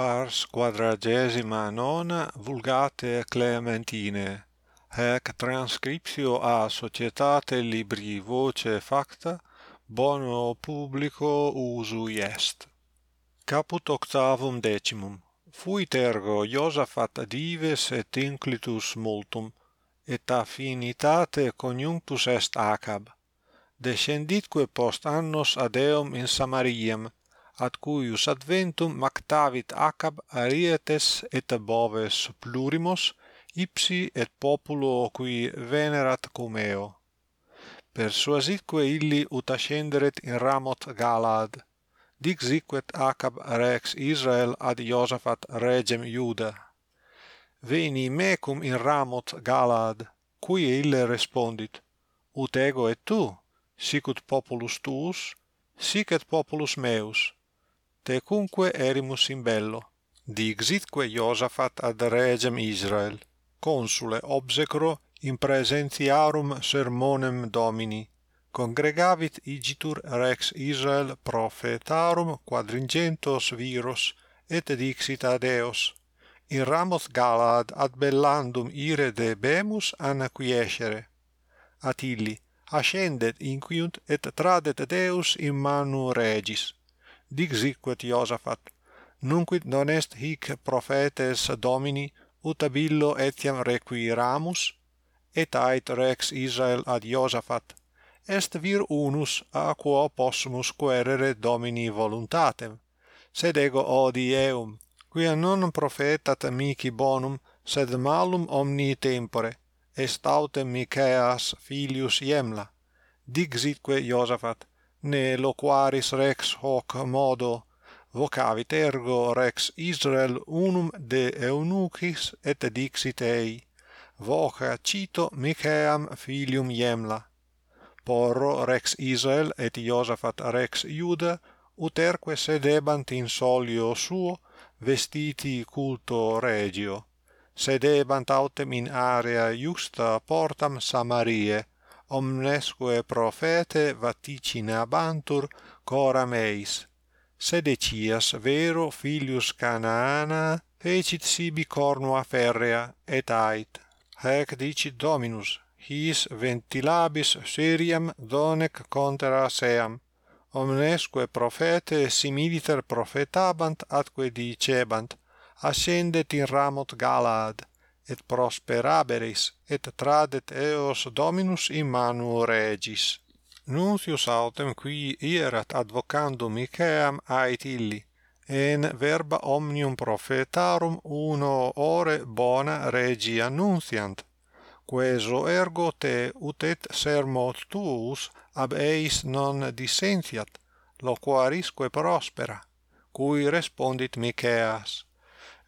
pars quadragesima nona vulgate Clementine, hac transcriptio a societate libri voce facta bono publico usu est. Caput octavum decimum. Fuit ergo Iosafat dives et inclitus multum, et affinitate coniunctus est Acab. Descenditque post annos ad eum in samariam ad cuius adventum mactavit Acab arietes et boves plurimos, ipsi et populo qui venerat cum eo. Persuasitque illi ut ascenderet in Ramot Galad. Dixiquet Acab rex Israel ad Iosafat regem Iuda. Veni mecum in Ramot Galad, cui ille respondit, ut ego et tu, sic ut populus tuus, sic et populus meus tecunque erimus in bello. Dixitque Iosafat ad regem Israel consule obsecro in presentiarum sermonem Domini congregavit igitur rex Israel prophetarum quadringentos viros et dixit ad eos in Ramoth galad ad bellandum ire debemus anaquiescere at illi ascendet inquiunt et tradet Deus in manu regis dixiquet Iosafat nunquid non est hic prophetes domini ut abillo etiam requiramus et ait rex Israel ad Iosafat est vir unus a quo possumus querere domini voluntatem sed ego odi eum quia non prophetat mihi bonum sed malum omni tempore est autem Micaeas filius Iemla. Dixitque Iosafat ne loquaris rex hoc modo vocavit ergo rex Israel unum de eunuchis et dixit ei voca cito Micheam filium Iemla. Porro rex Israel et Iosafat rex Iuda uterque sedebant in solio suo vestiti culto regio sedebant autem in area iusta portam Samarie omnesque prophete vaticinabantur coram eis sed Ecias vero filius Canaana fecit sibi cornua ferrea et ait. Haec dicit Dominus his ventilabis seriam donec contra seam. Omnesque prophete similiter prophetabant atque dicebant ascendet in Ramot Galaad et prosperaberis, et tradet eos Dominus in manu regis. Nuncius autem qui ierat advocandum Iceam ait illi, en verba omnium prophetarum uno ore bona regi annunciant, queso ergo te ut et sermo tuus ab eis non dissentiat, loquarisque prospera, cui respondit Miceas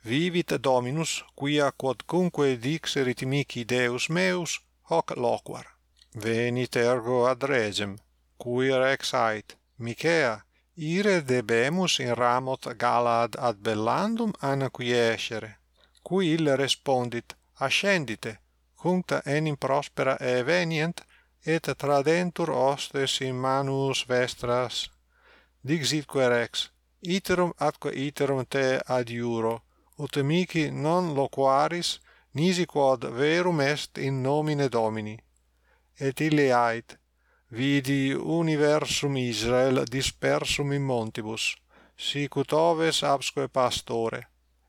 vivit Dominus, quia quodcunque dixerit mihi Deus meus, hoc loquar. Venit ergo ad regem, cui rex ait, Micaea, ire debemus in ramot Galad ad Bellandum anaquiescere. Qui ille respondit, ascendite, cuncta enim prospera e venient, et tradentur hostes in manus vestras. Dixitque rex, iterum atque iterum te adiuro, ut mihi non loquaris nisi quod verum est in nomine Domini. Et ille ait vidi universum Israel dispersum in montibus sic ut oves absque pastore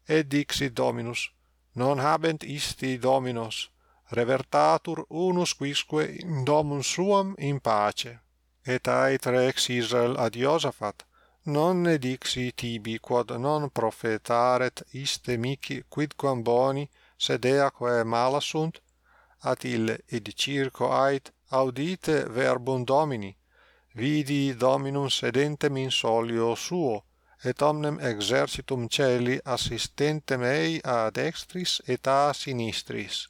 et dixit Dominus non habent isti dominos revertatur unus quisque in domum suam in pace. Et ait rex Israel ad Iosafat nonne dixi tibi quod non profetaret iste mihi quidquam boni sed eaque mala sunt? At ille id circo ait audite verbum domini vidi dominum sedentem in solio suo et omnem exercitum celi assistentem ei ad dextris et a sinistris.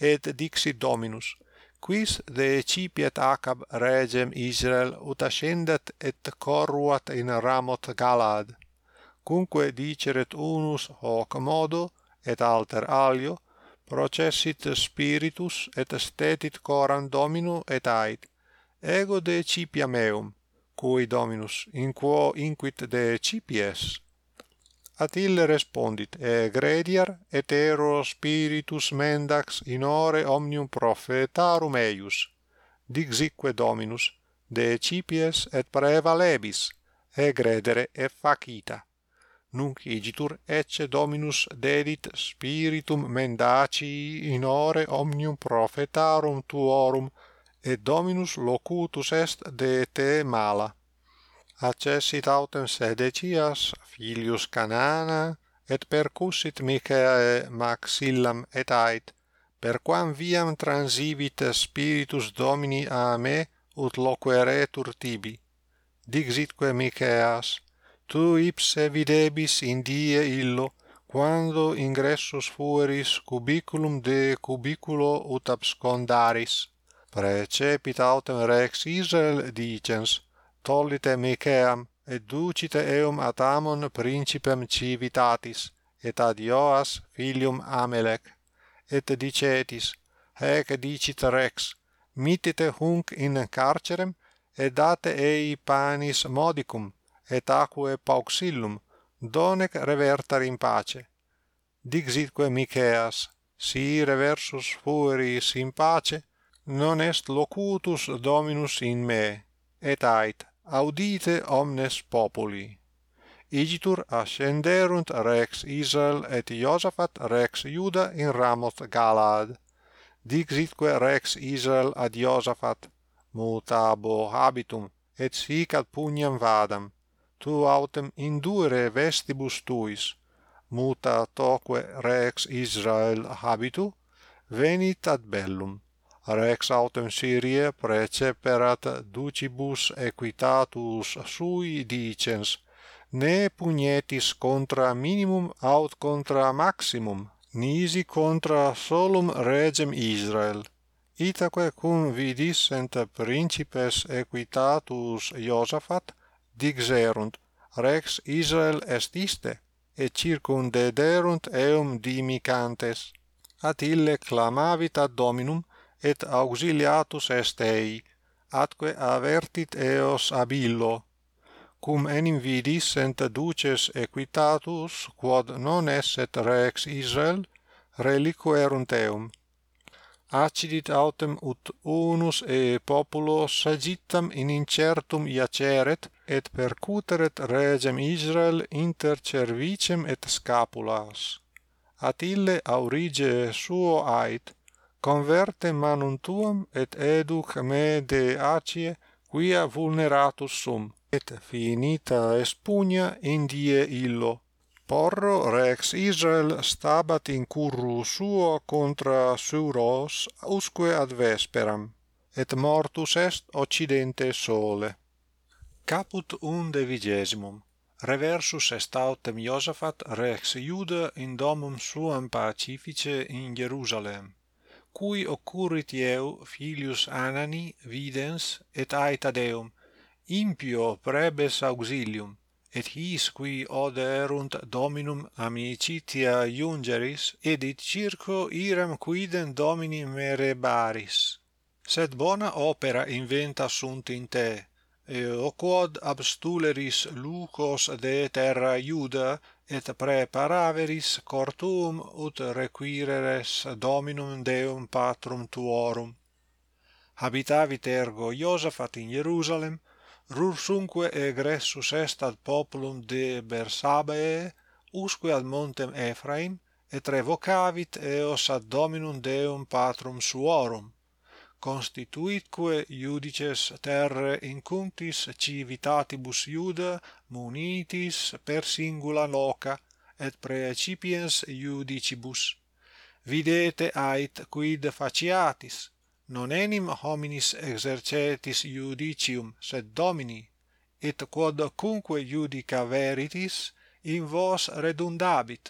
Et dixit dominus quis deecipiet Acab regem Israel ut ascendet et corruat in Ramoth Galad. Cumque diceret unus hoc modo et alter alio processit spiritus et stetit coram dominu et ait ego decipiam meum cui dominus in quo inquit decipies at ille respondit, egrediar et ero spiritus mendax in ore omnium prophetarum eius. Dixique Dominus, decipies et prevalebis, egredere e facita. Nunc igitur ecce Dominus dedit spiritum mendaci in ore omnium prophetarum tuorum, et Dominus locutus est de te mala accessit autem sedecias filius Canana et percussit Micae maxillam et ait perquam viam transibit spiritus Domini a me ut loqueretur tibi. Dixitque Micaeas tu ipse videbis in die illo quando ingressus fueris cubiculum de cubiculo ut abscondaris. Precepit autem rex Israel dicens tollite Miceam, et ducite eum ad Amon principem civitatis, et ad Joas filium Amelec. Et dicetis, haec dicit rex, mittite hunc in carcerem, et date ei panis modicum, et aquae pauxillum, donec revertar in pace. Dixitque Miceas, si reversus fueris in pace, non est locutus dominus in me, et ait audite omnes populi. Igitur ascenderunt rex Israel et josaphat rex Juda in Ramoth Galad. Dixitque rex Israel ad josaphat mutabo habitum et sic ad pugnam vadam. Tu autem indure vestibus tuis. Muta toque rex Israel habitu? Venit ad bellum rex autem Syrie preceperat ducibus equitatus sui dicens, ne punietis contra minimum aut contra maximum, nisi contra solum regem Israel. Itaque cum vidissent principes equitatus Josaphat dixerunt, rex Israel est iste, et circundederunt eum dimicantes. At ille clamavit ad Dominum, et auxiliatus est ei, atque avertit eos abillo, cum enim vidis sent duces equitatus quod non esset rex Israel reliquerunt eum accidit autem ut unus e populo sagittam in incertum iaceret et percuteret regem Israel inter cervicem et scapulas. Atille aurige suo ait, converte manum tuam et educ me de acie quia vulneratus sum et finita espugna indie illo. Porro rex Israel stabat in curru suo contra suros usque ad vesperam et mortus est occidente sole. Caput unde vigesimum reversus est autem Iosafat rex Iuda in domum suam pacifice in Jerusalem cui occurrit ieu filius Anani videns et aita Deum impio prebes auxilium et his qui oderunt dominum amicitia iungeris edit circo iram quidem domini merebaris. Sed bona opera inventa sunt in te eo quod abstuleris lucos de terra iuda et preparaveris cortum ut requireres dominum Deum patrum tuorum. Habitavit ergo Iosafat in Hierusalem, rursumque egressus est ad populum de Bersabae, usque ad montem Ephraim, et revocavit eos ad dominum Deum patrum suorum constituitque iudices terre incuntis civitatibus iuda munitis per singula loca et praecipiens iudicibus. Videte ait quid faciatis? Non enim hominis exercetis iudicium sed domini et quod cumque iudica veritis in vos redundabit.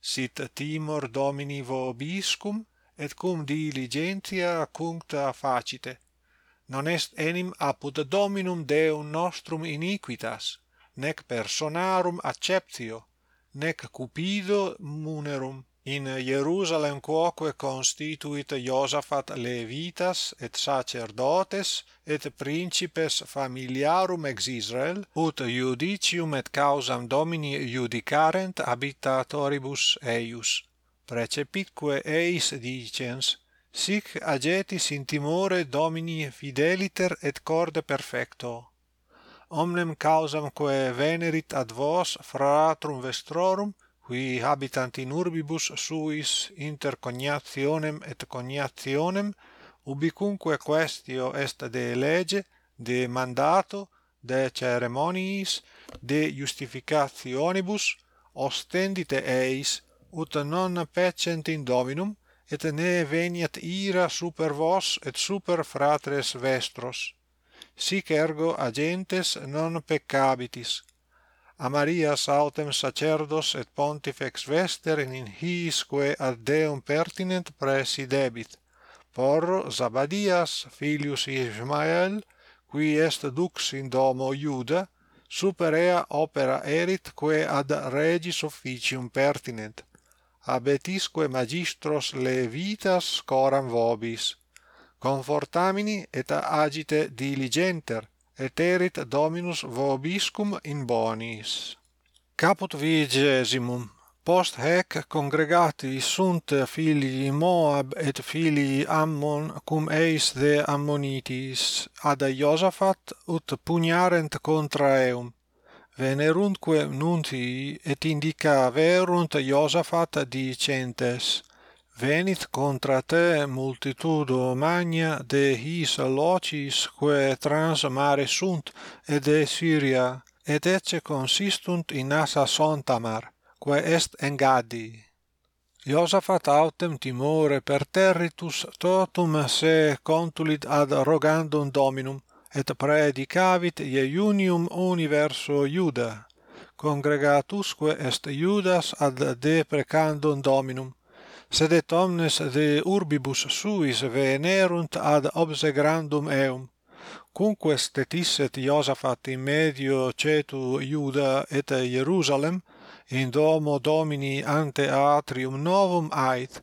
Sit timor domini vobiscum et cum diligentia cuncta facite. Non est enim apud dominum deum nostrum iniquitas nec personarum acceptio nec cupido munerum. In Hierusalem quoque constituit Iosafat levitas et sacerdotes et principes familiarum ex Israel ut judicium et causam Domini judicarent habitatoribus eius precepitque eis dicens, sic agetis in timore Domini fideliter et corde perfecto. Omnem causam quae venerit ad vos fratrum vestrorum, qui habitant in urbibus suis inter cognationem et cognationem, ubicunque questio est de lege, de mandato, de ceremoniis, de justificationibus, ostendite eis ut non pecent in Dominum, et ne veniat ira super vos et super fratres vestros. Sic ergo agentes non peccabitis. A maria autem sacerdos et pontifex vester in hisque ad Deum pertinent presidebit. Porro Zabadias, filius Ismael, qui est dux in domo Iuda, super ea opera erit quae ad regis officium pertinent abetisque magistros levitas coram vobis. Confortamini et agite diligenter et erit dominus vobiscum in bonis. Caput vigesimum post hac congregati sunt filii Moab et filii Ammon cum eis de Ammonitis ad iosaphat ut pugnarent contra eum venerundque nuntii et indica verunt Iosafat dicentes Venit contra te multitudo magna de his locis quae trans mare sunt et de Syria et ecce consistunt in assa Sontamar quae est Engadi Iosafat autem timore per territus totum se contulit ad rogandum dominum et praedicavit iunium universo Iuda, congregatusque est Iudas ad de precandum Dominum, sed et omnes de urbibus suis venerunt ad obsegrandum eum, cumque stetisset Iosafat in medio cetu Iuda et Jerusalem, in domo Domini ante atrium novum ait,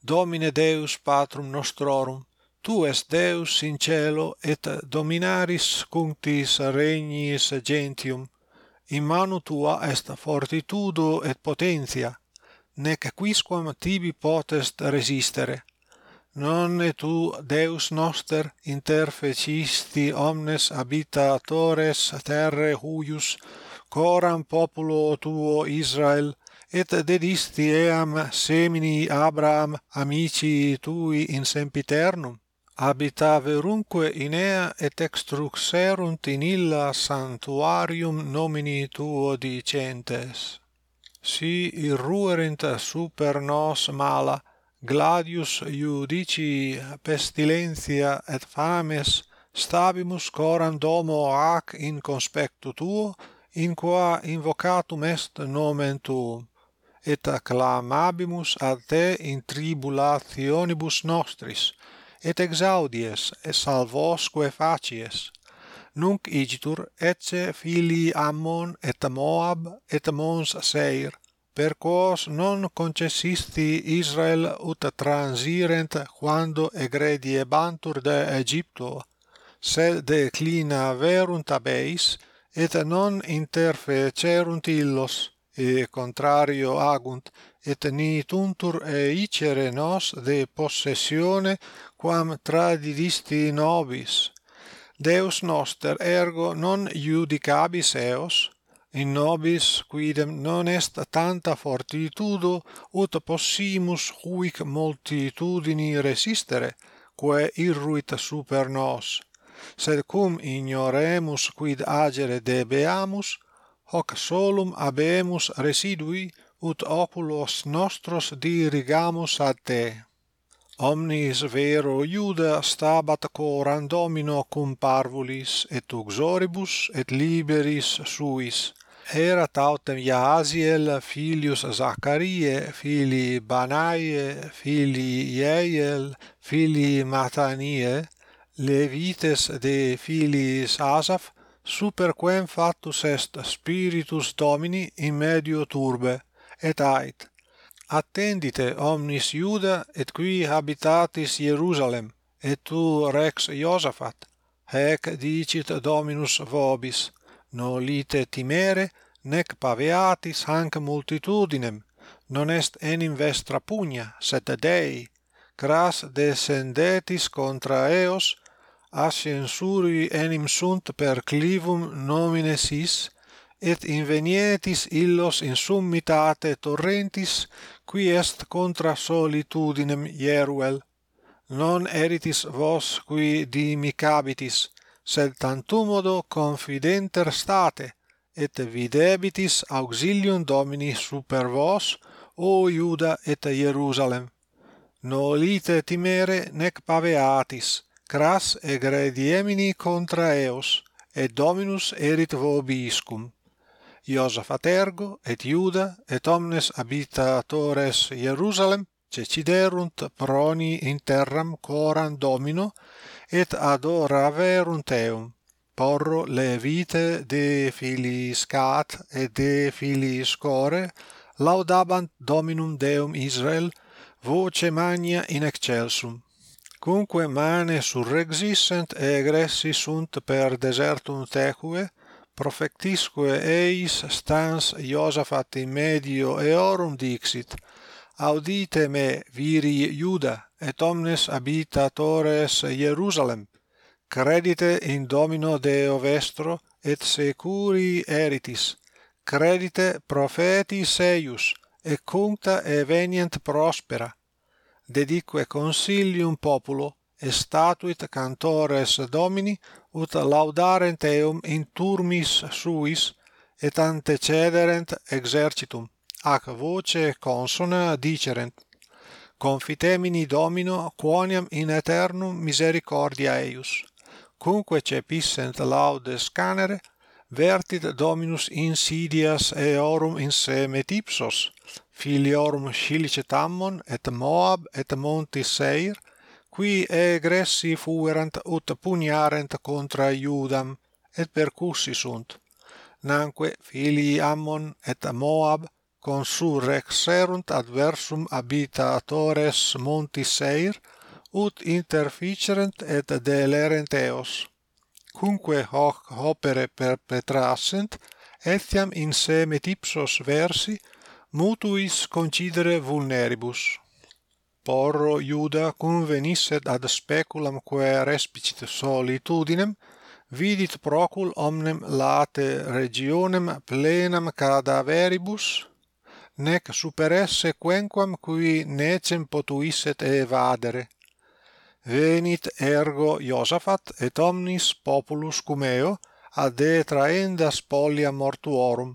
Domine Deus Patrum nostrorum, tu es Deus in cielo et dominaris cunctis regnis gentium. In manu tua est fortitudo et potentia nec quisquam tibi potest resistere. Nonne tu Deus noster interfecisti omnes habitatores terrae huius coram populo tuo Israel et dedisti eam semini Abraham amici tui in sempiternum. Habitaverunque in ea et extruxerunt in illa sanctuarium nomini tuo dicentes. Si irruerent super nos mala, gladius iudici pestilentia et fames, stabimus coram domo ac in conspectu tuo, in qua invocatum est nomen tuum, et acclamabimus ad te in tribulationibus nostris, et exaudies et salvosque facies. Nunc igitur ecce filii Ammon et Moab et Mons Seir per quos non concessisti Israel ut transirent quando egrediebantur de Egipto sed declina verunt ab eis et non interfecerunt illos et contrario agunt et ni tuntur eicere nos de possessione quam tradidisti nobis. Deus noster ergo non iudicabis eos in nobis quidem non est tanta fortitudo ut possimus huic multitudini resistere quae irruit super nos. Sed cum ignoremus quid agere debeamus hoc solum habemus residui ut opulos nostros dirigamus ad te. Omnis vero iuda stabat coram domino cum parvulis et uxoribus et liberis suis. Erat autem Jaasiel filius Zacharie, filii Banaie, filii Jeiel, filii Matanie, levites de filiis Asaph, super quem factus est spiritus Domini in medio turbe, et ait, attendite omnis Iuda et qui habitatis Hierusalem et tu rex Josaphat haec dicit Dominus vobis nolite timere nec paveatis hanc multitudinem non est enim vestra pugna sed Dei cras descendetis contra eos ascensuri enim sunt per clivum nomine sis et invenietis illos in summitate torrentis, qui est contra solitudinem Hieruel. Non eritis vos qui dimicabitis, sed tantumodo confidenter state, et videbitis auxilium Domini super vos, o Iuda et hierusalem Nolite timere nec paveatis, cras egrediemini contra eos, et Dominus erit vobiscum. Iosaf atergo, et Iuda, et omnes habitatores Jerusalem, ceciderunt proni in terram coram domino, et adoraverunt eum. Porro levite de filiis Cat et de filiis Core, laudabant Dominum Deum Israel, voce magna in excelsum. Cunque mane surrexissent et egressi sunt per desertum tecue, Profectisque eis stans Iosafat in medio eorum dixit, Audite me viri Iuda, et omnes habitatores Jerusalem, credite in Domino Deo vestro, et securi eritis, credite profetis eius, et cuncta evenient prospera, dedique consilium populo, estatuit cantores Domini ut laudarent eum in turmis suis et antecederent exercitum ac voce consona dicerent Confitemini Domino quoniam in aeternum misericordia eius. Cumque cepissent laudes canere vertit Dominus insidias eorum in semet ipsos filiorum Cilice ammon et Moab et Montis Seir qui egressi fuerant ut pugnarent contra Iudam, et percussi sunt. Nanque filii Ammon et Moab consurrexerunt adversum habitatores monti Seir, ut interficerent et delerent eos. cumque hoc opere perpetrassent, etiam in semet ipsos versi, mutuis concidere vulneribus porro Iuda convenisset ad speculamque respicit solitudinem, vidit procul omnem late regionem plenam cadaveribus, nec superesse quenquam qui necem potuisset evadere. Venit ergo Iosafat et omnis populus cum eo ad detraendas pollia mortuorum,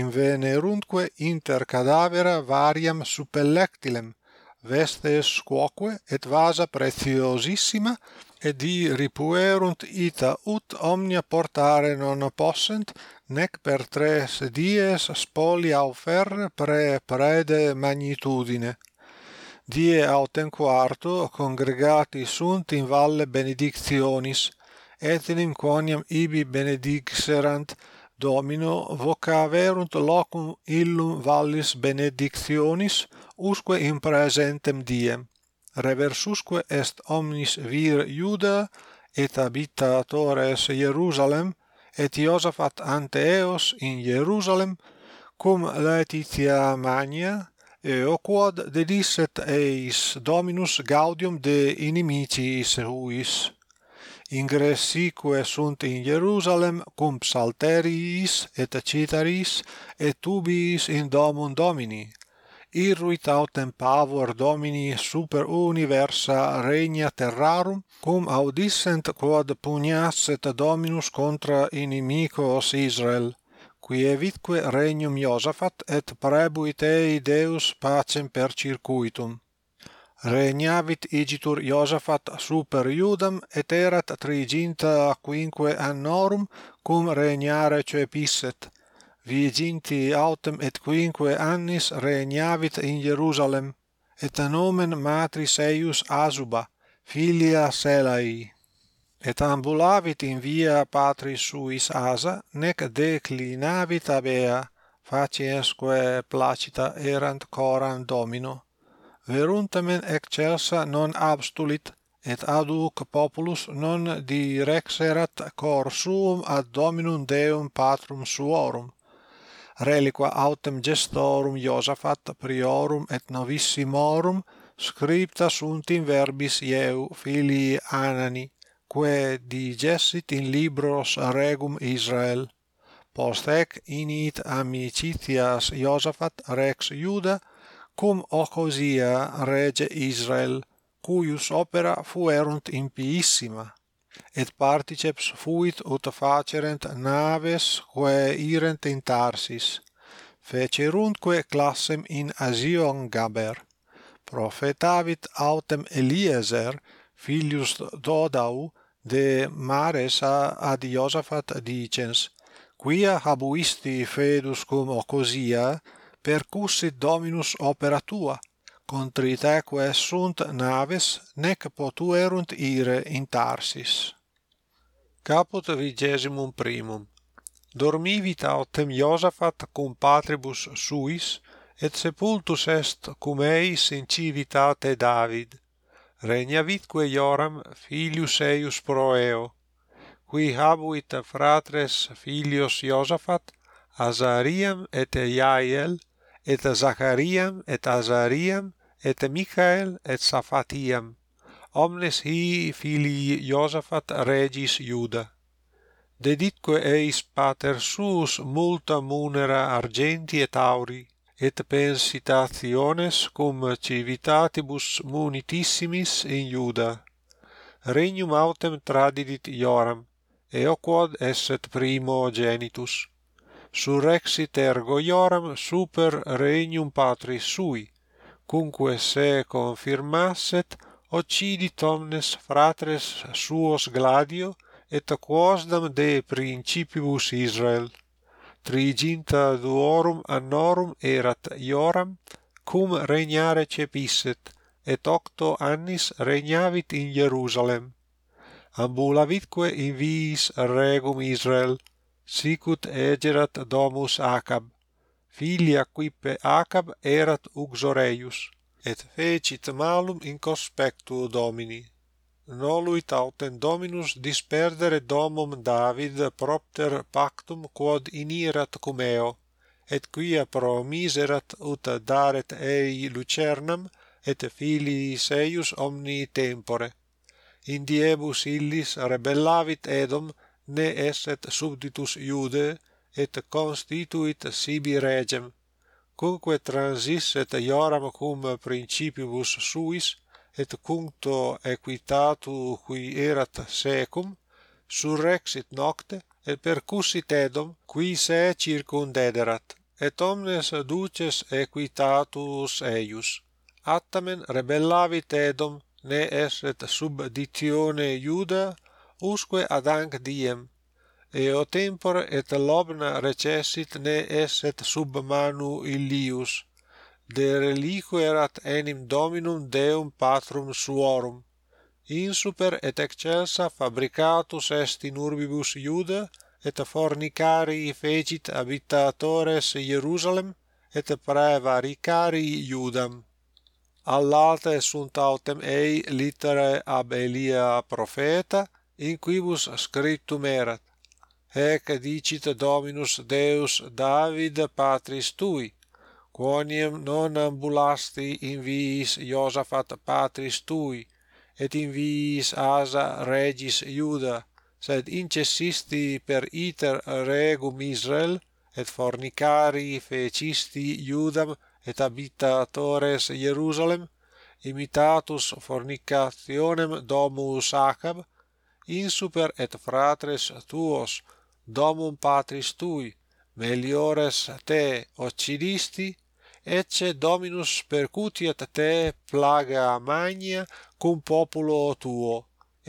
invenerundque inter cadavera variam suppellectilem, vestes quoque et vasa preciosissima et di ripuerunt ita ut omnia portare non possent nec per tres dies spolia offer pre prede magnitudine. Die autem quarto congregati sunt in valle benedictionis et in quoniam ibi benedixerant Domino vocaverunt locum illum vallis benedictionis usque in presentem diem. Reversusque est omnis vir Iuda et habitatores Jerusalem et Iosafat ante eos in Jerusalem cum Laetitia magna eo quod dedisset eis Dominus gaudium de inimicis suis ingressi quae sunt in Hierusalem cum psalteriis et citaris et ubiis in domum Domini. Irruit autem pavor Domini super universa regna terrarum cum audissent quod pugnasset Dominus contra inimicos Israel qui evitque regnum Josaphat et prebuit ei Deus pacem per circuitum. Regnavit igitur Iosafat super Iudam et erat triginta quinque annorum cum regnare cepisset. Viginti autem et quinque annis regnavit in Jerusalem, et nomen matris eius Azuba, filia Selai. Et ambulavit in via patris suis Asa, nec declinavit abea, faciesque placita erant coram Domino veruntamen excelsa non abstulit, et aduc populus non direxerat cor suum ad Dominum Deum Patrum suorum. Reliqua autem gestorum Iosafat priorum et novissimorum scripta sunt in verbis Ieu filii Anani, quae digessit in libros regum Israel. Post hec init amicitias Iosafat rex Iuda cum Ocosia rege Israel, cuius opera fuerunt impiissima, et particeps fuit ut facerent naves quae irent in Tarsis, fecerunque classem in Asion Gaber. Profetavit autem Eliezer, filius Dodau, de Maresa ad Iosafat dicens, quia habuisti fedus cum Ocosia, percussit Dominus opera tua, contritaeque sunt naves, nec potuerunt ire in Tarsis. Caput vigesimum primum. Dormivit autem Iosafat cum patribus suis, et sepultus est cum eis in civitate David. Regnavitque Ioram filius eius proeo, qui habuit fratres filios Iosafat, Azariam et Jael et Zachariam, et Azariam, et Michael, et Saphatiam. Omnes hi filii Iosafat regis Iuda. Deditque eis pater suus multa munera argenti et auri, et pensitationes cum civitatibus munitissimis in Iuda. Regnum autem tradidit Ioram, eoquod esset primo genitus surrexit ergo ioram super regnum patris sui, cumque se confirmasset occidit omnes fratres suos gladio et quosdam de principibus Israel. Triginta duorum annorum erat Ioram, cum regnare cepisset, et octo annis regnavit in Jerusalem. Ambulavitque in viis regum Israel, sicut egerat domus Acab. Filia quippe Acab erat uxoreius, et fecit malum in conspectu Domini. Noluit autem Dominus disperdere domum David propter pactum quod inirat cum eo, et quia promiserat ut daret ei lucernam, et filiis eius omni tempore. Indiebus illis rebellavit Edom, ne esset subditus iude et constituit sibi regem cumque transisset ioram cum principibus suis et cuncto equitatu qui erat secum surrexit nocte et percussit edom qui se circundederat et omnes duces equitatus eius. Attamen rebellavit edom ne esset subditione iuda usque ad anc diem. Eo tempor et lobna recessit ne esset sub manu Illius. De reliquerat enim dominum deum patrum suorum. Insuper et excelsa fabricatus est in urbibus Iuda et fornicarii fecit habitatores Hierusalem et praevaricarii Iudam. Allate sunt autem ei litterae ab Elia profeta in quibus scriptum erat hec dicit dominus deus david patris tui quoniam non ambulasti in viis iosaphat patris tui et in viis asa regis iuda sed incessisti per iter regum israel et fornicari fecisti iudam et habitatores Hierusalem imitatus fornicationem domus Acab insuper et fratres tuos domum patris tui meliores te occidisti ecce dominus percutiat te plaga magna cum populo tuo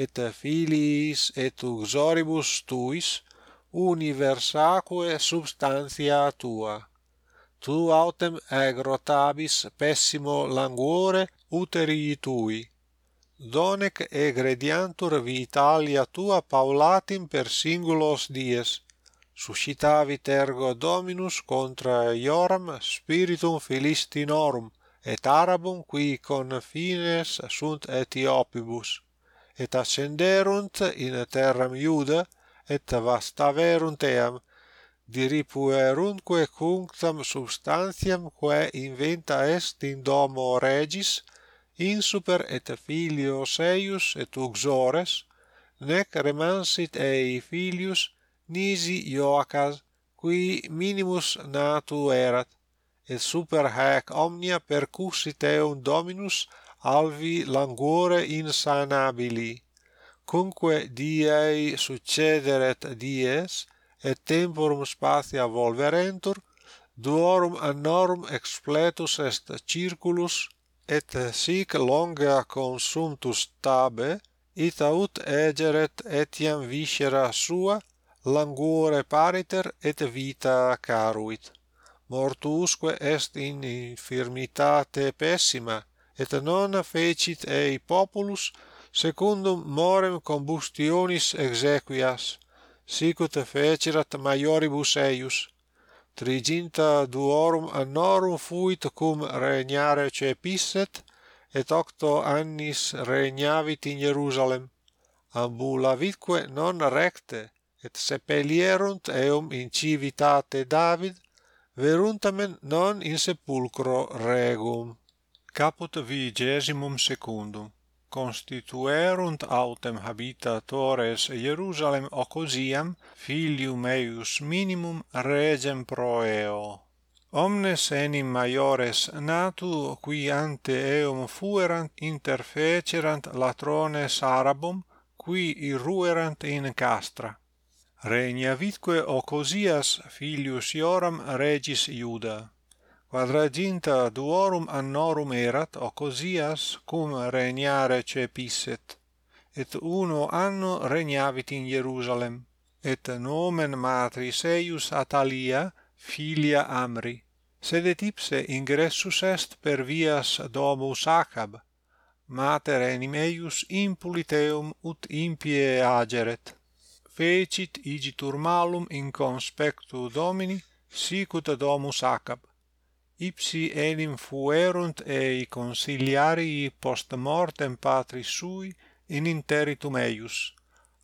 et filiis et uxoribus tuis universaque substantia tua. Tu autem agrotabis pessimo languore uteri tui donec egrediantur vitalia tua paulatim per singulos dies suscitavit ergo dominus contra ioram spiritum Philistinorum et arabum qui confines sunt etiopibus et ascenderunt in terram iuda et vastaverunt eam diripuerunque cunctam substantiam quae inventa est in domo regis in super et filios eius et uxores, nec remansit ei filius nisi Joacas, qui minimus natu erat, et super haec omnia percussit eum Dominus alvi languore insanabili, cumque diei succederet dies, et temporum spatia volverentur, duorum annorum expletus est circulus et sic longa consumtus tabe ita ut egeret etiam viscera sua languore pariter et vita caruit. Mortuusque est in infirmitate pessima et non fecit ei populus secundum morem combustionis exequias sic ut fecerat maioribus eius triginta duorum annorum fuit cum regnare cepisset, et octo annis regnavit in Hierusalem. Ambulavitque non recte, et sepelierunt eum in civitate David, veruntamen non in sepulcro regum. Caput vigesimum secundum constituerunt autem habitatores Hierusalem ocosiam filium eius minimum regem pro eo Omnes enim maiores natu, qui ante eum fuerant interfecerant latrones Arabum, qui irruerant in castra. Regna vitque Ocosias filius Ioram regis Iuda quadraginta duorum annorum erat Ocosias cum regnare cepisset et uno anno regnavit in Jerusalem et nomen matris eius Atalia filia Amri. Sedet ipse ingressus est per vias domus Acab mater enim eius impuliteum ut impie ageret. Fecit igitur malum in conspectu Domini sicut domus Acab ipsi enim fuerunt ei consiliarii post mortem patris sui in interitum eius,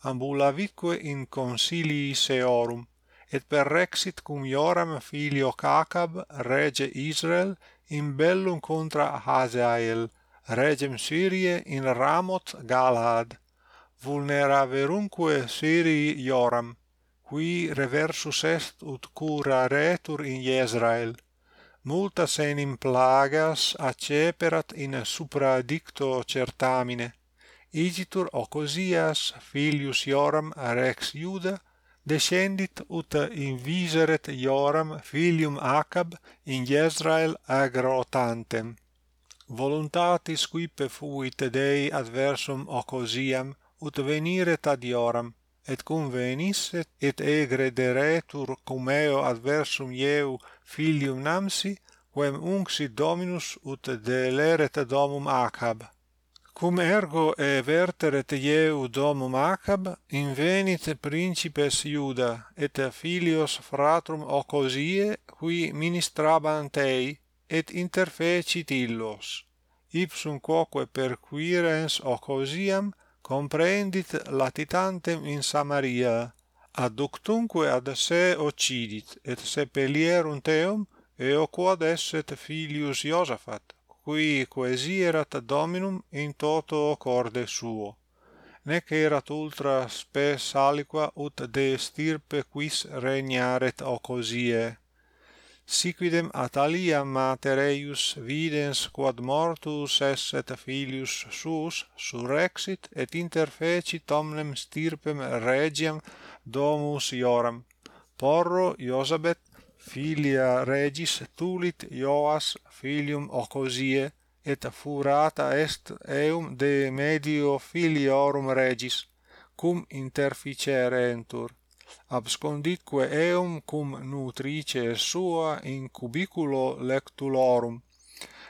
ambulavitque in consilii seorum, et per rexit cum Ioram filio Cacab, rege Israel, in bellum contra Hazael, regem Syrie in Ramoth Galad, vulneraverumque Syrii Ioram, qui reversus est ut cura retur in Israel, multas enim plagas acceperat in supra dicto certamine, igitur Ocosias filius Ioram rex Iuda descendit ut inviseret Ioram filium Acab in Israel agrotantem. Voluntatis quipe fuit Dei adversum Ocosiam ut veniret ad Ioram et convenis et, et egrederetur cum eo adversum ieu filium namsi quem unxi dominus ut deleret domum Acab. Cum ergo e verteret ieu domum Acab invenit principes Iuda et filios fratrum Ocosie qui ministrabant ei et interfecit illos. Ipsum quoque perquirens Ocosiam comprehendit latitantem in Samaria, adductumque ad se occidit, et sepelierunt eum, eo quod esset filius Iosafat, qui coesierat Dominum in toto corde suo. Nec erat ultra spes aliqua ut de stirpe quis regnaret ocosie, siquidem Atalia mater eius videns quod mortus esset filius suus surrexit et interfecit omnem stirpem regiam domus Ioram. Porro Iosabet filia regis tulit Ioas filium Ocosie et furata est eum de medio filiorum regis cum interficerentur absconditque eum cum nutrice sua in cubiculo lectulorum.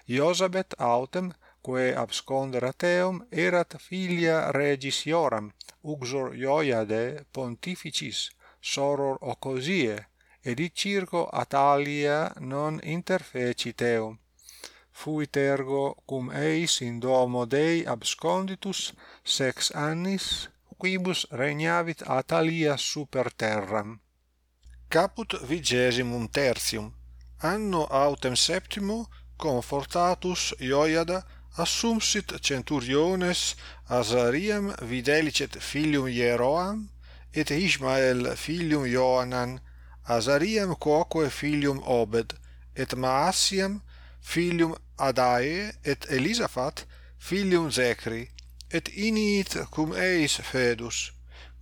Iosabet autem quae absconderat eum erat filia regis Ioram uxor Ioiade pontificis soror Ocosie edit circo Atalia non interfecit eum. Fuit ergo cum eis in domo Dei absconditus sex annis quibus regnavit Atalia super terram. Caput vigesimum tertium, anno autem septimo, confortatus Ioiada assumsit centuriones Azariam videlicet filium Ieroam et Ismael filium Joanan Azariam quoque filium Obed et Maasiam filium Adae et Elisaphat filium Zechri et init cum eis fedus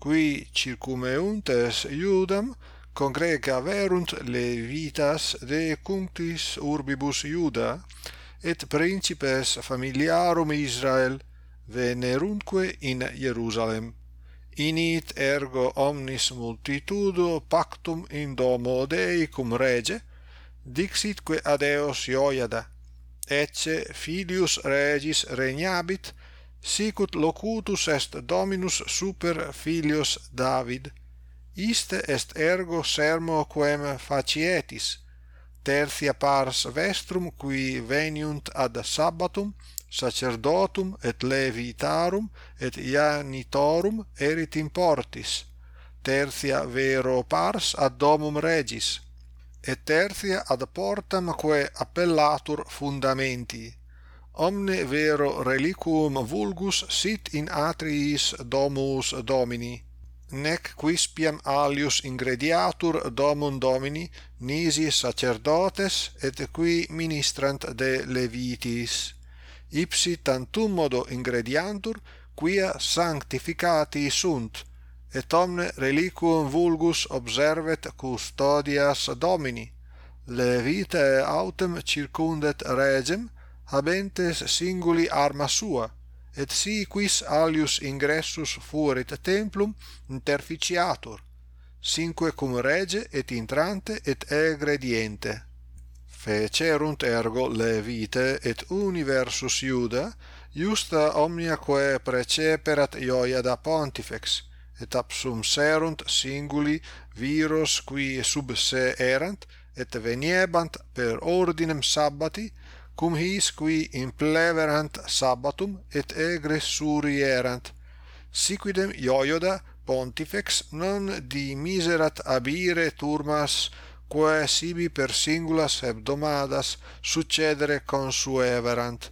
qui circumeuntes iudam congrega verunt levitas de cunctis urbibus iuda et principes familiarum Israel venerunque in hierusalem init ergo omnis multitudo pactum in domo Dei cum rege dixitque ad eos Ioiada ecce filius regis regnabit sicut locutus est dominus super filios David iste est ergo sermo quem facietis tertia pars vestrum qui veniunt ad sabbatum sacerdotum et levitarum et janitorum erit in portis tertia vero pars ad domum regis et tertia ad portam quae appellatur fundamenti omne vero reliquum vulgus sit in atriis domus domini. Nec quispiam alius ingrediatur domum domini nisi sacerdotes et qui ministrant de levitis. Ipsi tantum modo ingrediantur quia sanctificati sunt et omne reliquum vulgus observet custodias domini. Levite autem circundet regem habentes singuli arma sua et si quis alius ingressus fuerit templum interficiatur sinque cum rege et intrante et egrediente fecerunt ergo levite et universus iuda iusta omnia quae preceperat Ioiada pontifex et absumserunt singuli viros qui sub se erant et veniebant per ordinem sabbati cum his qui impleverant sabbatum et egressurierant siquidem ioioda pontifex non dimiserat abire turmas quae sibi per singulas hebdomadas succedere consueverant.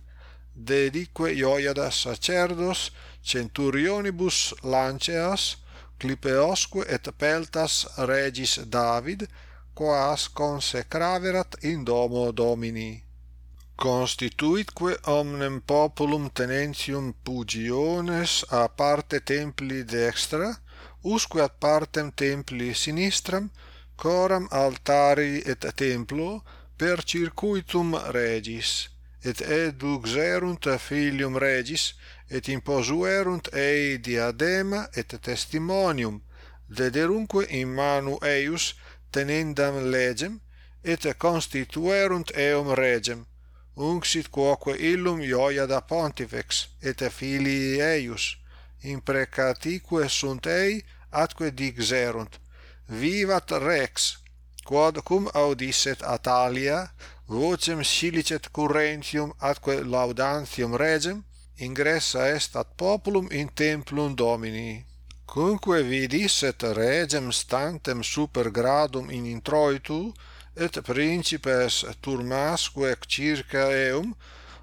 Dedique ioiada sacerdos centurionibus lanceas clipeosque et peltas regis david quas consecraverat in domo domini constituitque omnem populum tenentium pugiones a parte templi dextra usque ad partem templi sinistram coram altari et templo per circuitum regis et eduxerunt filium regis et imposuerunt ei diadema et testimonium dederunque in manu eius tenendam legem et constituerunt eum regem unxit quoque illum ioia da pontifex et filii eius. Imprecatique sunt ei atque dixerunt vivat rex quod cum audisset Atalia vocem silicet currentium atque laudantium regem ingressa est ad populum in templum Domini. Cumque vidisset regem stantem super gradum in introitu et principes turmasque circa eum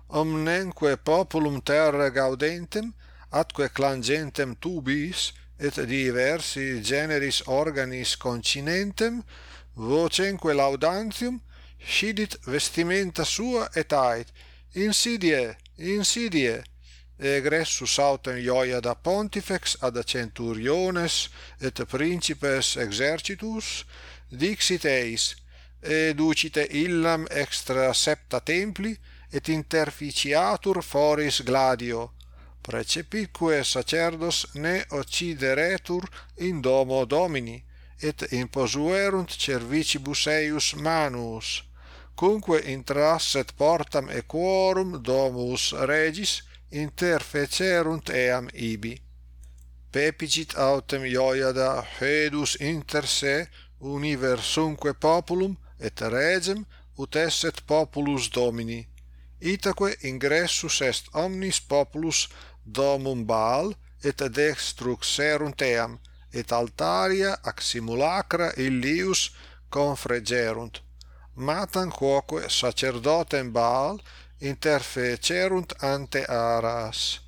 omnenque populum terra gaudentem atque clangentem tubis et diversi generis organis concinentem vocenque laudantium scidit vestimenta sua et ait insidie insidie egressus autem ioia da pontifex ad centuriones et principes exercitus dixit eis ducite illam extra septa templi et interficiatur foris gladio. Precepitque sacerdos ne occideretur in domo domini et imposuerunt cervicibus eius manus. Cumque intrasset portam equorum domus regis interfecerunt eam ibi. Pepicit autem ioiada hedus inter se universumque populum et regem ut esset populus domini. Itaque ingressus est omnis populus domum Baal et ad extruxerunt eam et altaria ac simulacra illius confregerunt. Matan quoque sacerdotem Baal interfecerunt ante aras.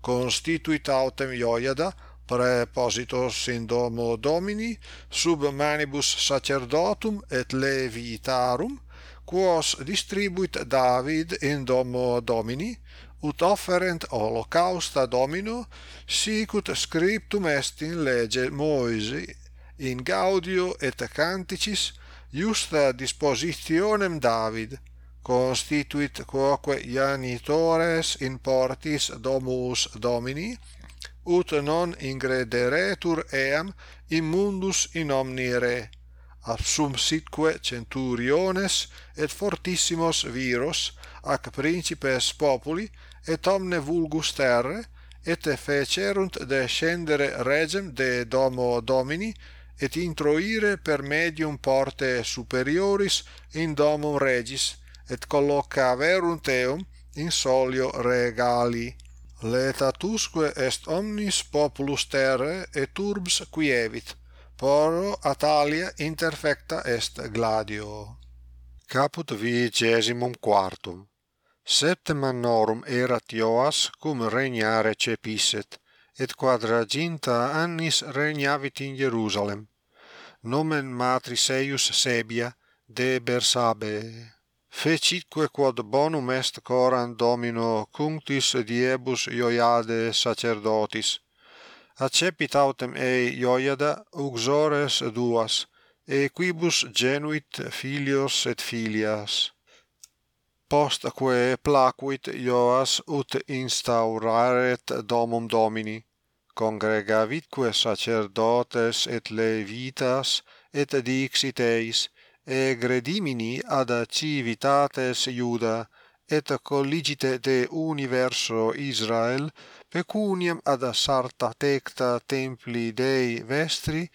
Constituit autem Ioiada prepositos in domo Domini sub manibus sacerdotum et levitarum quos distribuit David in domo Domini ut offerent holocausta Domino sic ut scriptum est in lege Moisi in gaudio et canticis iusta dispositionem David constituit quoque janitores in portis domus Domini ut non ingrederetur eam immundus in omni re absumsitque centuriones et fortissimos viros ac principes populi et omne vulgus terre et fecerunt descendere regem de domo domini et introire per medium porte superioris in domum regis et collocaverunt eum in solio regali. Laetatusque est omnis populus terre et urbs quievit, poro Atalia interfecta est gladio. Caput vigesimum quartum. Septem annorum erat Ioas cum regnare cepisset et quadraginta annis regnavit in Jerusalem. Nomen matris eius Sebia de Bersabe fecitque quod bonum est coram domino cunctis diebus ioiade sacerdotis. Accepit autem ei ioiada uxores duas e quibus genuit filios et filias. Postque placuit ioas ut instauraret domum domini congregavitque sacerdotes et levitas et dixit eis egredimini ad civitates Iuda et colligite de universo Israel pecuniam ad Sartatecta templi Dei vestri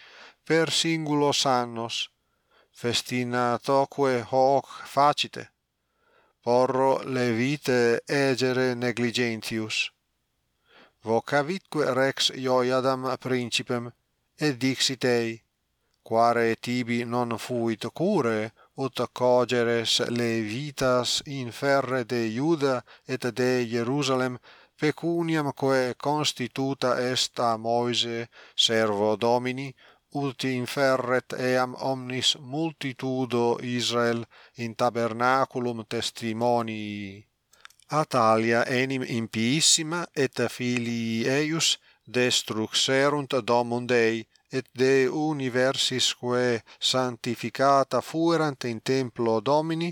per singulos annos festinatoque hoc facite porro levite egere negligentius vocavitque rex Ioiadam principem et dixit ei quare tibi non fuit cure, ut cogeres levitas in ferre de Iuda et de Jerusalem pecuniam quae constituta est a Moise servo Domini ut inferret eam omnis multitudo Israel in tabernaculum testimonii Atalia enim impiissima et filii eius destruxerunt domum Dei et de universis quae sanctificata fuerant in templo Domini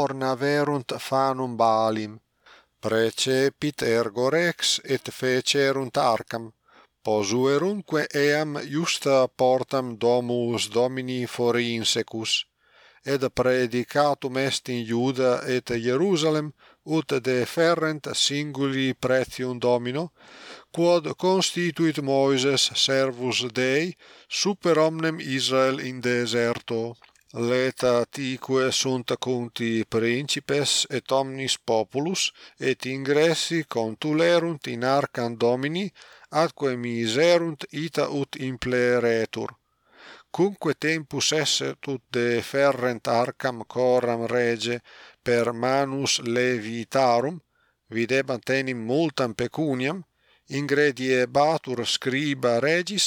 orna verunt fanum Baalim precepit ergo rex et fecerunt arcam posuerunque eam iusta portam domus Domini forinsecus et ed predicatum est in Iuda et Jerusalem ut deferrent singuli pretium Domino quod constituit Moises servus Dei super omnem Israel in deserto. Leta tique sunt conti principes et omnis populus et ingressi contulerunt in arcam Domini atque miserunt ita ut impleretur. Cumque tempus esse ut deferrent arcam coram rege per manus levitarum videbant enim multam pecuniam ingrediebatur scriba regis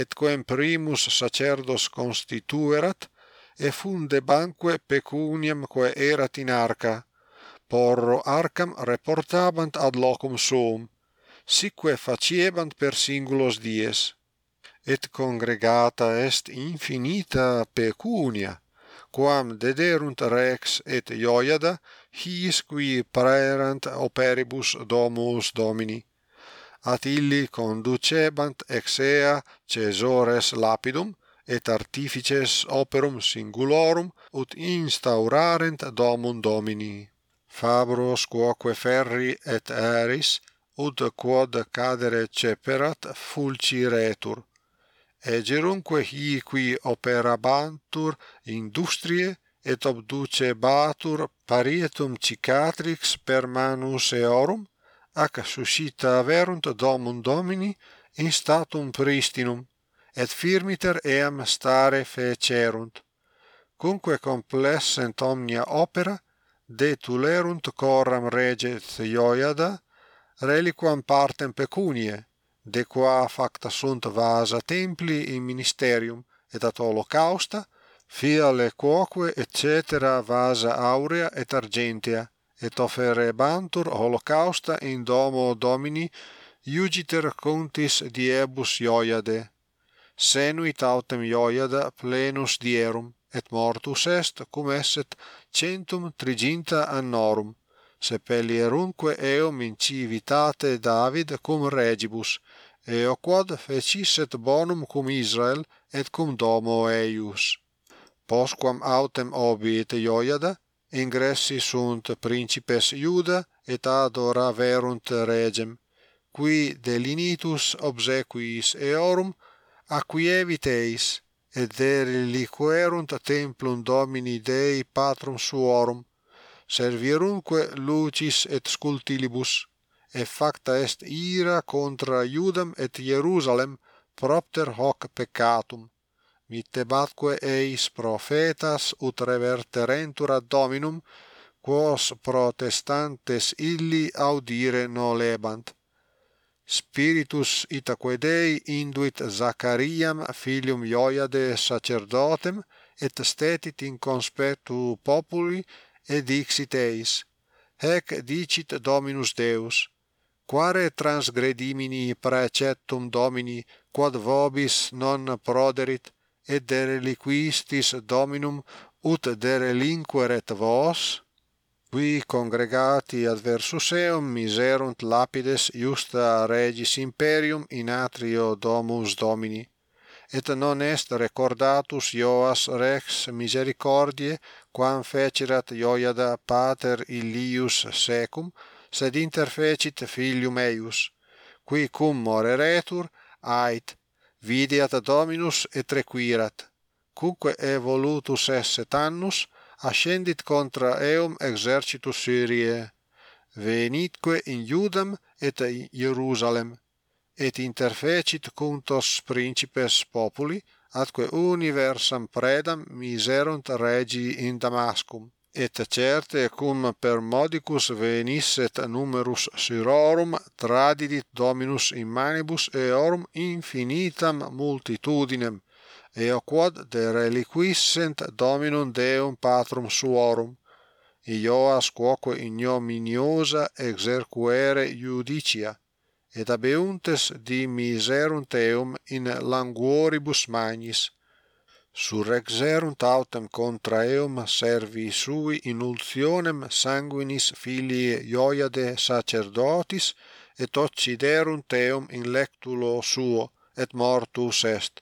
et quem primus sacerdos constituerat e fundebanque pecuniam quae erat in arca porro arcam reportabant ad locum suum sicque faciebant per singulos dies. Et congregata est infinita pecunia quam dederunt rex et ioiada his qui praerant operibus domus domini at illi conducebant exea Caesores lapidum et artifices operum singulorum ut instaurarent domum Domini. Fabros quoque ferri et aeris ut quod cadere ceperat fulciretur. Egerunque hi qui operabantur industrie et obducebatur parietum cicatrix per manus eorum ac suscita averunt domum Domini in statum pristinum, et firmiter eam stare fecerunt. Cunque complessent omnia opera, detulerunt coram reges Ioiada, reliquam partem pecunie, de qua facta sunt vasa templi in ministerium, et ad holocausta, fiale quoque, cetera vasa aurea et argentea, et offerebantur holocausta in domo Domini, iugiter contis diebus Ioiade. Senuit autem Ioiada plenus dierum, et mortus est cum esset centum triginta annorum, sepelierunque eum in civitate David cum regibus, eo quod fecisset bonum cum Israel et cum domo eius. Posquam autem obiet Ioiada, ingressi sunt principes Iuda et adora verunt regem, qui delinitus obsequiis eorum acquievit eis, et deriliquerunt templum Domini Dei Patrum Suorum, servierunque lucis et scultilibus, et facta est ira contra Iudam et Hierusalem propter hoc peccatum, mittebatque eis prophetas ut reverterentur ad Dominum, quos protestantes illi audire nolebant. Spiritus itaque Dei induit Zachariam filium Joiade sacerdotem, et stetit in conspectu populi, et dixit eis, Hec dicit Dominus Deus, Quare transgredimini praeceptum Domini, quod vobis non proderit, et de reliquistis dominum ut de relinqueret vos qui congregati adversus eum miserunt lapides iusta regis imperium in atrio domus domini et non est recordatus Ioas rex misericordiae quam fecerat Ioiada pater Ilius secum sed interfecit filium eius qui cum moreretur ait videat Dominus et requirat. Cumque evolutus esse tannus, ascendit contra eum exercitus Syriae. Venitque in Iudam et in hierusalem et interfecit cuntos principes populi, atque universam predam miserunt regi in Damascum et certe cum per modicus venisset numerus sirorum tradidit dominus in manibus eorum infinitam multitudinem eo quod de reliquissent dominum deum patrum suorum ioas quoque ignominiosa exercuere iudicia et abeuntes dimiserunt eum in languoribus magnis surrexerunt autem contra eum servi sui in ultionem sanguinis filii Ioiade sacerdotis et occiderunt eum in lectulo suo et mortus est.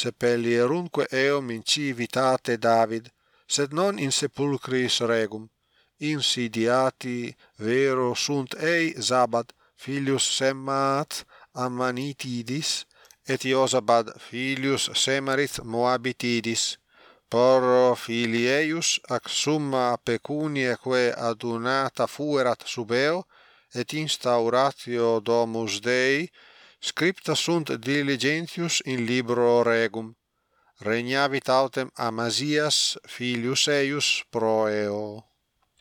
Sepelierunque eum in civitate David sed non in sepulcris regum. Insidiati vero sunt ei Zabad filius semmat Ammanitidis et Iosabad filius Semarith Moabitidis, porro filieius ac summa pecuniae adunata fuerat sub eo, et instauratio domus Dei, scripta sunt diligentius in libro regum. Regnavit autem Amasias filius eius pro eo.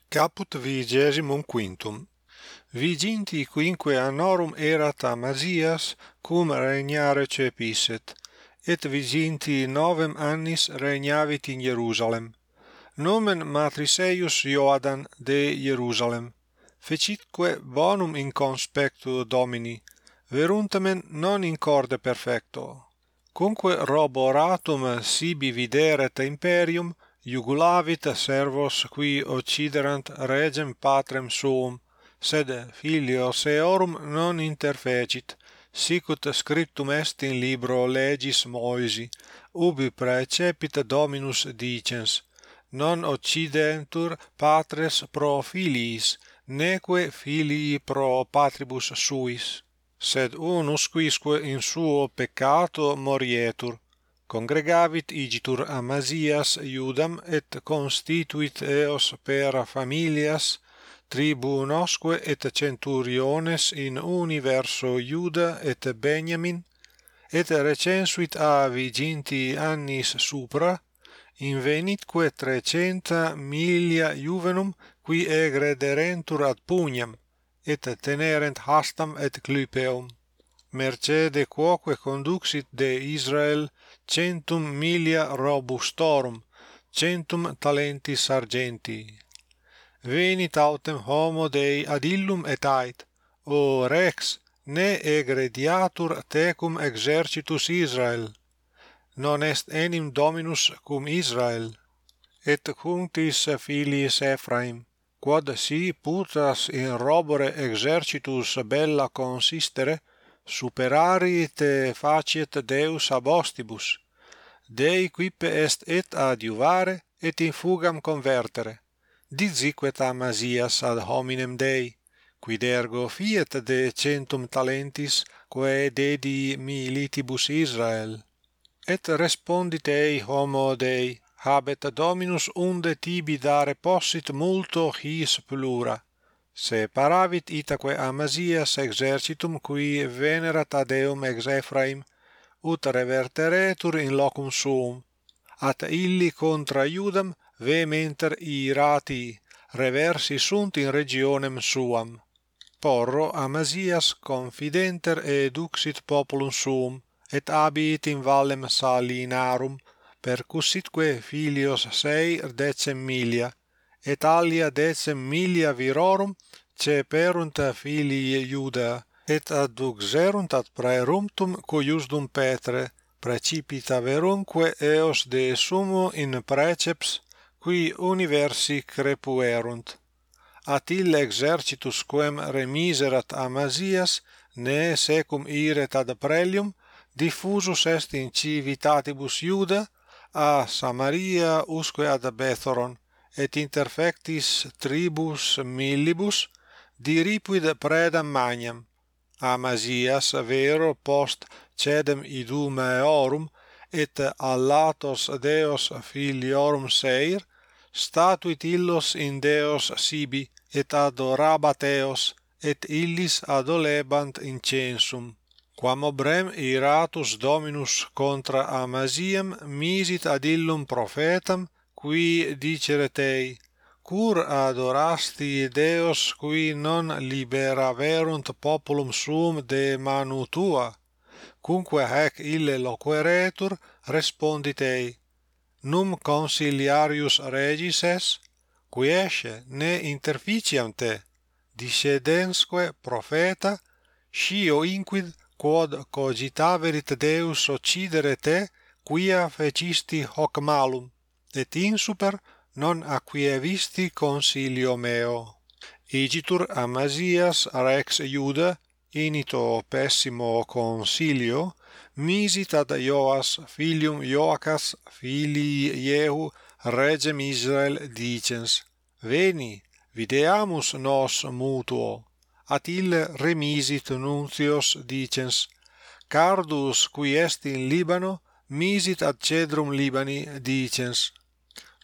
Caput vigesimum quintum viginti quinque annorum erat Amasias cum regnare cepisset et viginti novem annis regnavit in Hierusalem nomen matriseius Ioadan de Hierusalem fecitque bonum in conspectu Domini veruntamen non in corde perfecto cumque roboratum sibi videret imperium iugulavit servos qui occiderant regem patrem suum sed filios eorum non interfecit sicut scriptum est in libro legis Moisi ubi praecepit dominus dicens non occidentur patres pro filiis neque filii pro patribus suis sed unus quisque in suo peccato morietur congregavit igitur Amasias Iudam et constituit eos per familias tribunosque et centuriones in universo Iuda et Beniamin, et recensuit a viginti annis supra, invenitque trecenta milia juvenum, qui egrederentur ad pugnam, et tenerent hastam et clipeum. Mercede quoque conduxit de Israel centum milia robustorum, centum talenti sargenti venit autem homo Dei ad illum et ait, O Rex, ne egrediatur tecum exercitus Israel. Non est enim Dominus cum Israel, et cunctis filiis Ephraim, quod si putas in robore exercitus bella consistere, superari te faciet Deus ab ostibus. Dei quippe est et adiuvare et in fugam convertere diziquet Amasias ad hominem Dei, quid ergo fiat de centum talentis, quae dedi militibus Israel. Et respondit ei homo Dei, habet Dominus unde tibi dare possit multo his plura. Se paravit itaque Amasias exercitum qui venerat ad eum ex Ephraim, ut reverteretur in locum suum, at illi contra Iudam vehementer irati reversi sunt in regionem suam. Porro Amasias confidenter eduxit populum suum, et abit in vallem Salinarum, percussitque filios sei decem milia, et alia decem milia virorum ceperunt filii Iuda, et adduxerunt ad praerumtum cuiusdum Petre, precipita verunque eos de sumo in preceps qui universi crepuerunt. At ille exercitus quem remiserat Amasias ne secum iret ad Prelium diffusus est in civitatibus Iuda a Samaria usque ad Bethoron et interfectis tribus millibus diripuit predam magnam. Amasias vero post cedem idumeorum et allatos Deos filiorum seir statuit illos in Deos sibi, et adorabat eos, et illis adolebant incensum. Quam obrem iratus Dominus contra Amasiam misit ad illum prophetam qui diceret ei, cur adorasti Deos qui non liberaverunt populum suum de manu tua? Cumque hac ille loqueretur, respondit ei, num consiliarius regis es, quiesce ne interficiam te, discedensque profeta, scio inquid quod cogitaverit Deus occidere te, quia fecisti hoc malum, et insuper non acquievisti consilio meo. Igitur Amasias rex Iuda, inito pessimo consilio, Misitat Joas filium Joacas filii Jehu regem Israel dicens Veni videamus nos mutuo. At ille remisit nuncios dicens Cardus qui est in Libano misit ad cedrum Libani dicens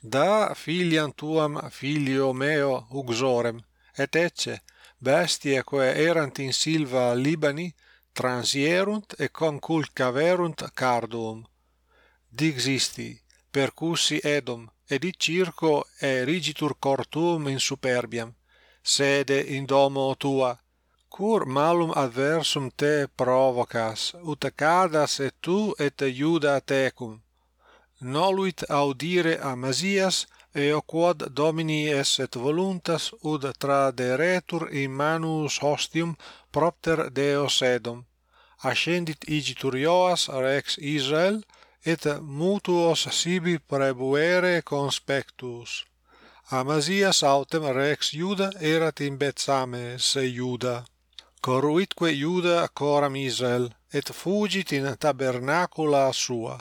da filiam tuam filio meo uxorem et ecce bestiae quae erant in silva Libani transierunt et conculcaverunt cardum Dixisti, percussi edum, et i circo e rigitur cortum in superbiam, sede in domo tua, cur malum adversum te provocas, ut cadas et tu et iuda tecum. Noluit audire amasias eo quod Domini esset voluntas, ud traderetur in manus hostium propter Deos Edom, ascendit igitur Joas rex Israel, et mutuos sibi prebuere conspectus. Amasias autem rex Iuda erat in Bethsame, se Iuda. Coruitque Iuda coram Israel, et fugit in tabernacula sua.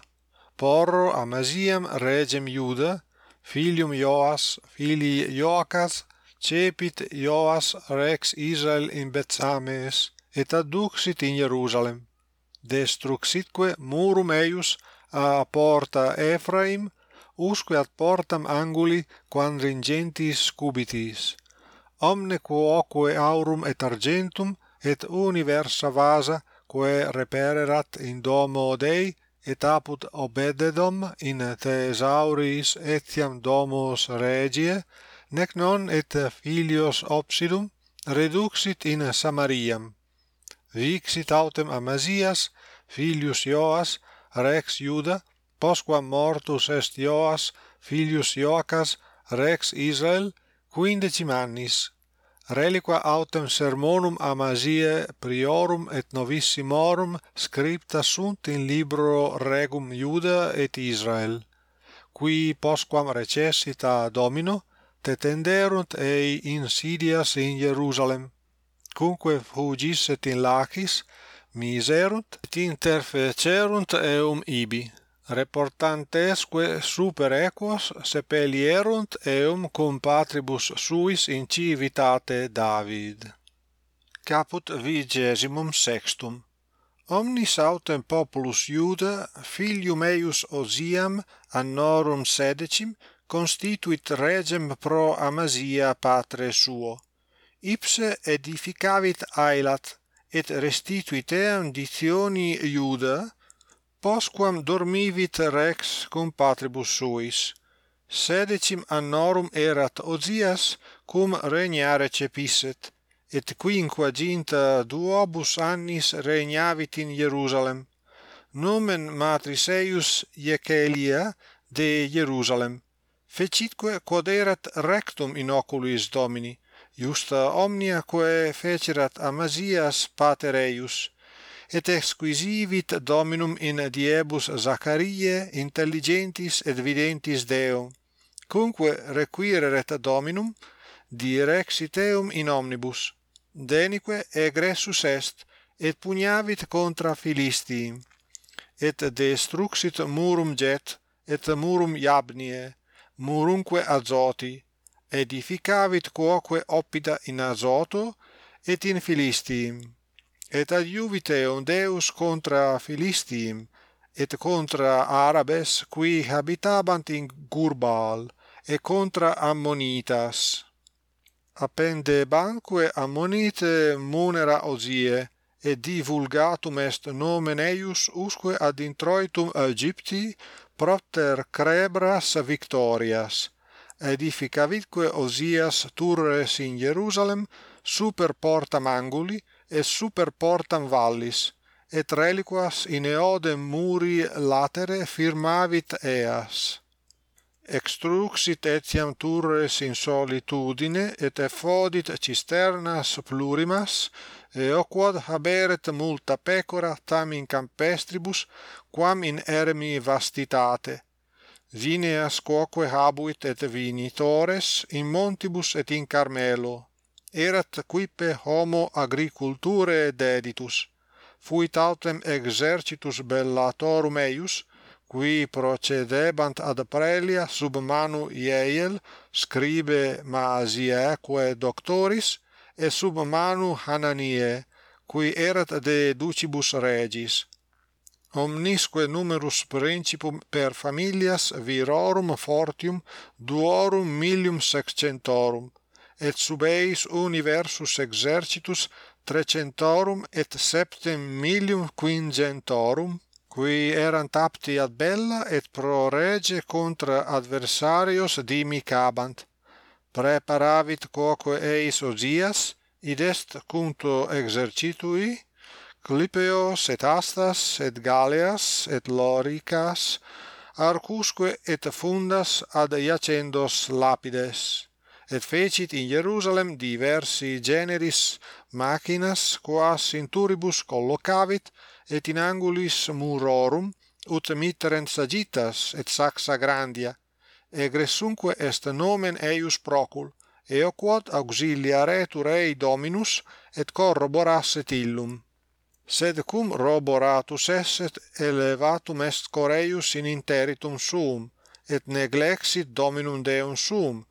Porro Amasiam regem Iuda, filium Ioas, filii Joacas cepit Joas rex Israel in Betsamees, et adduxit in Jerusalem. Destruxitque murum eius a porta Ephraim, usque ad portam anguli quadringentis cubitis. Omne quoque aurum et argentum, et universa vasa, quae repererat in domo Dei, et apud obededom in Thesauris etiam domos regie, nec non et filios obsidum reduxit in Samariam. Vixit autem Amasias, filius Joas, rex Iuda, posquam mortus est Joas, filius Joacas, rex Israel, quindecim annis. Reliqua autem sermonum Amasiae priorum et novissimorum scripta sunt in libro Regum Iuda et Israel, qui posquam recessit a Domino, tetenderunt ei insidias in Jerusalem, cumque fugisset in Lachis, miserunt et interfecerunt eum ibi, reportantesque super equos sepelierunt eum cum patribus suis in civitate David. Caput vigesimum sextum. Omnis autem populus Iuda, filium eius Osiam, annorum sedecim, constituit regem pro Amasia patre suo. Ipse edificavit Ailat, et restituit eam ditioni Iuda, posquam dormivit rex cum patribus suis. Sedecim annorum erat Ozias, cum regnare cepisset, et quinquaginta duobus annis regnavit in Jerusalem. Nomen matris eius Iechelia de Jerusalem fecitque quod erat rectum in oculis Domini, justa omnia quae fecerat Amasias pater eius, et exquisivit Dominum in diebus Zacharie intelligentis et videntis Deo, cumque requireret Dominum, direxit eum in omnibus, denique egressus est, et pugnavit contra Filistii, et destruxit murum jet, et murum Iabnie, murunque azoti edificavit quoque oppida in azoto et in philistiim et adiuvit eum deus contra philistiim et contra arabes qui habitabant in gurbal et contra ammonitas. Appende banque ammonite munera osie et divulgatum est nomen eius usque ad introitum Aegypti propter crebras victorias edificavitque Osias turres in Jerusalem super porta manguli et super portam vallis et reliquas in eodem muri latere firmavit eas extruxit etiam turres in solitudine et effodit cisternas plurimas et quod haberet multa pecora tam in campestribus quam in ermi vastitate. Vineas quoque habuit et vinitores in montibus et in carmelo. Erat quippe homo agriculturae deditus fuit autem exercitus bellatorum eius qui procedebant ad Aprelia sub manu Ieiel, scribe Maasiaeque doctoris, et sub manu Hananie, qui erat de ducibus regis. Omnisque numerus principum per familias virorum fortium duorum millium sexcentorum, et sub eis universus exercitus trecentorum et septem millium quingentorum, qui erant apti ad bella et pro rege contra adversarios dimicabant. Preparavit quoque eis osias, id est cunto exercitui, Clipeos et Astas et Galeas et Loricas, arcusque et fundas ad iacendos lapides et fecit in Jerusalem diversi generis machinas quas in turibus collocavit et in angulis murorum ut mitterent sagittas et saxa grandia egressunque est nomen eius procul eo quod auxilia retur ei dominus et corroborasset illum. Sed cum roboratus esset elevatum est coreius in interitum suum et neglexit dominum deum suum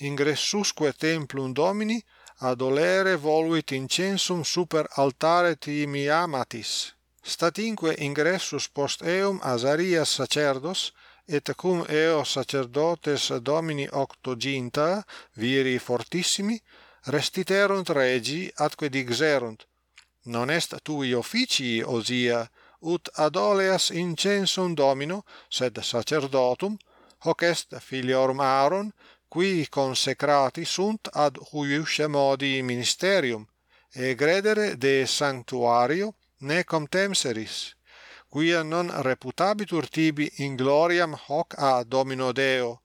ingressusque templum domini adolere voluit incensum super altare timi amatis statinque ingressus post eum Azarias sacerdos, et cum eo sacerdotes domini octoginta, viri fortissimi, restiterunt regi atque dixerunt, non est tui officii, Osia, ut adoleas incensum domino, sed sacerdotum, hoc est filiorum Aaron, qui consecrati sunt ad huiusce modi ministerium, egredere de sanctuario, necom temseris, quia non reputabitur tibi in gloriam hoc a Domino Deo,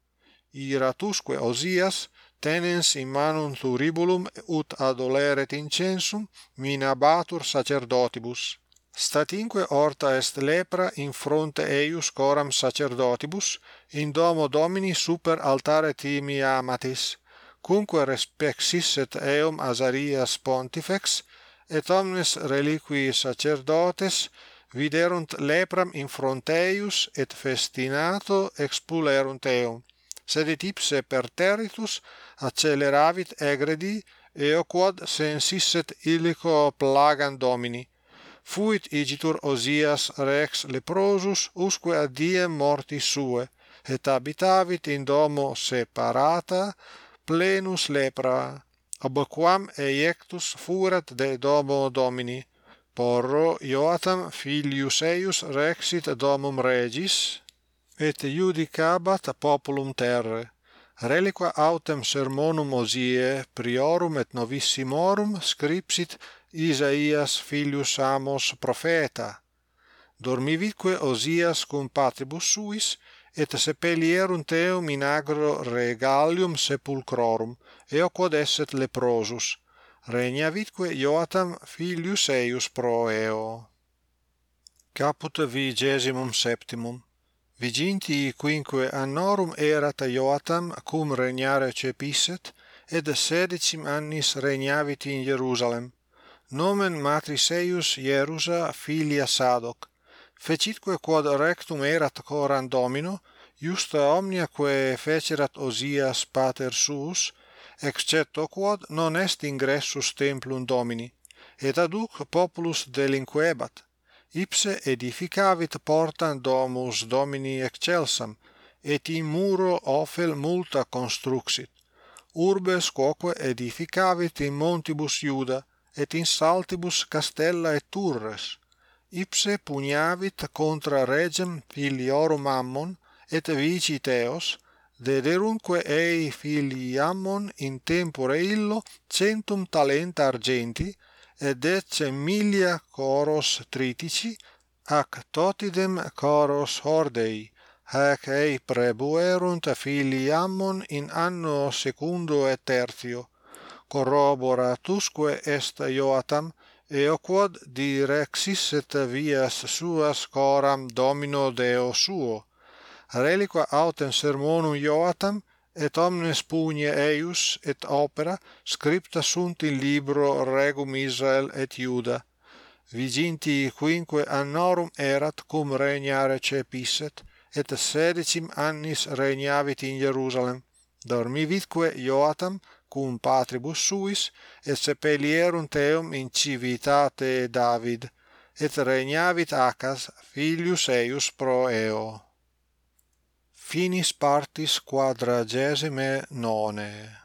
iratusque Osias tenens in manum thuribulum ut adoleret incensum minabatur sacerdotibus. Statinque horta est lepra in fronte eius coram sacerdotibus, in domo Domini super altare timi amatis, cumque respexisset eum Azarias pontifex, et omnes reliqui sacerdotes viderunt lepram in fronteius et festinato expulerunt eum sed et ipse perteritus acceleravit egredi eo quod sensisset illico plagam domini. Fuit igitur Osias rex leprosus usque ad diem mortis suae et habitavit in domo separata plenus lepra aboquam eiectus furat de domo Domini, porro Joatam filius eius rexit domum regis, et iudicabat populum terre, reliqua autem sermonum Osie priorum et novissimorum scripsit Isaias filius Amos profeta. Dormivitque Osias cum patribus suis, et sepelierunt eum in agro regalium sepulcrorum, eo quod esset leprosus, regnavitque Joatam filius eius pro eo. Caput vigesimum septimum, viginti quinque annorum erat Ioatam cum regnare cepisset, et sedicim annis regnavit in Jerusalem. Nomen matris eius Ierusa filia Sadoc, fecitque quod rectum erat coram Domino, iusta omnia quae fecerat Osias pater suus, excepto quod non est ingressus templum Domini, et aduc populus delinquebat, ipse edificavit portam domus Domini excelsam, et in muro ofel multa construxit, urbes quoque edificavit in montibus Iuda, et in saltibus castella et turres, ipse pugnavit contra regem filiorum Ammon, et vici Teos, Vederunque ei filiammon in tempore illo centum talenta argenti et decem milia coros tritici ac totidem coros hordei hac ei prebuerunt filiammon in anno secundo et tertio. Corroboratusque est Joatam, eo quod direxisset vias suas coram domino Deo suo reliqua autem sermonum Joatam et omnes pugne eius et opera scripta sunt in libro regum Israel et Iuda viginti quinque annorum erat cum regnare cepisset et sedicim annis regnavit in Jerusalem dormivitque Joatam cum patribus suis et sepelierunt eum in civitate David et regnavit Acas filius eius pro eo finis partis quadragesime none.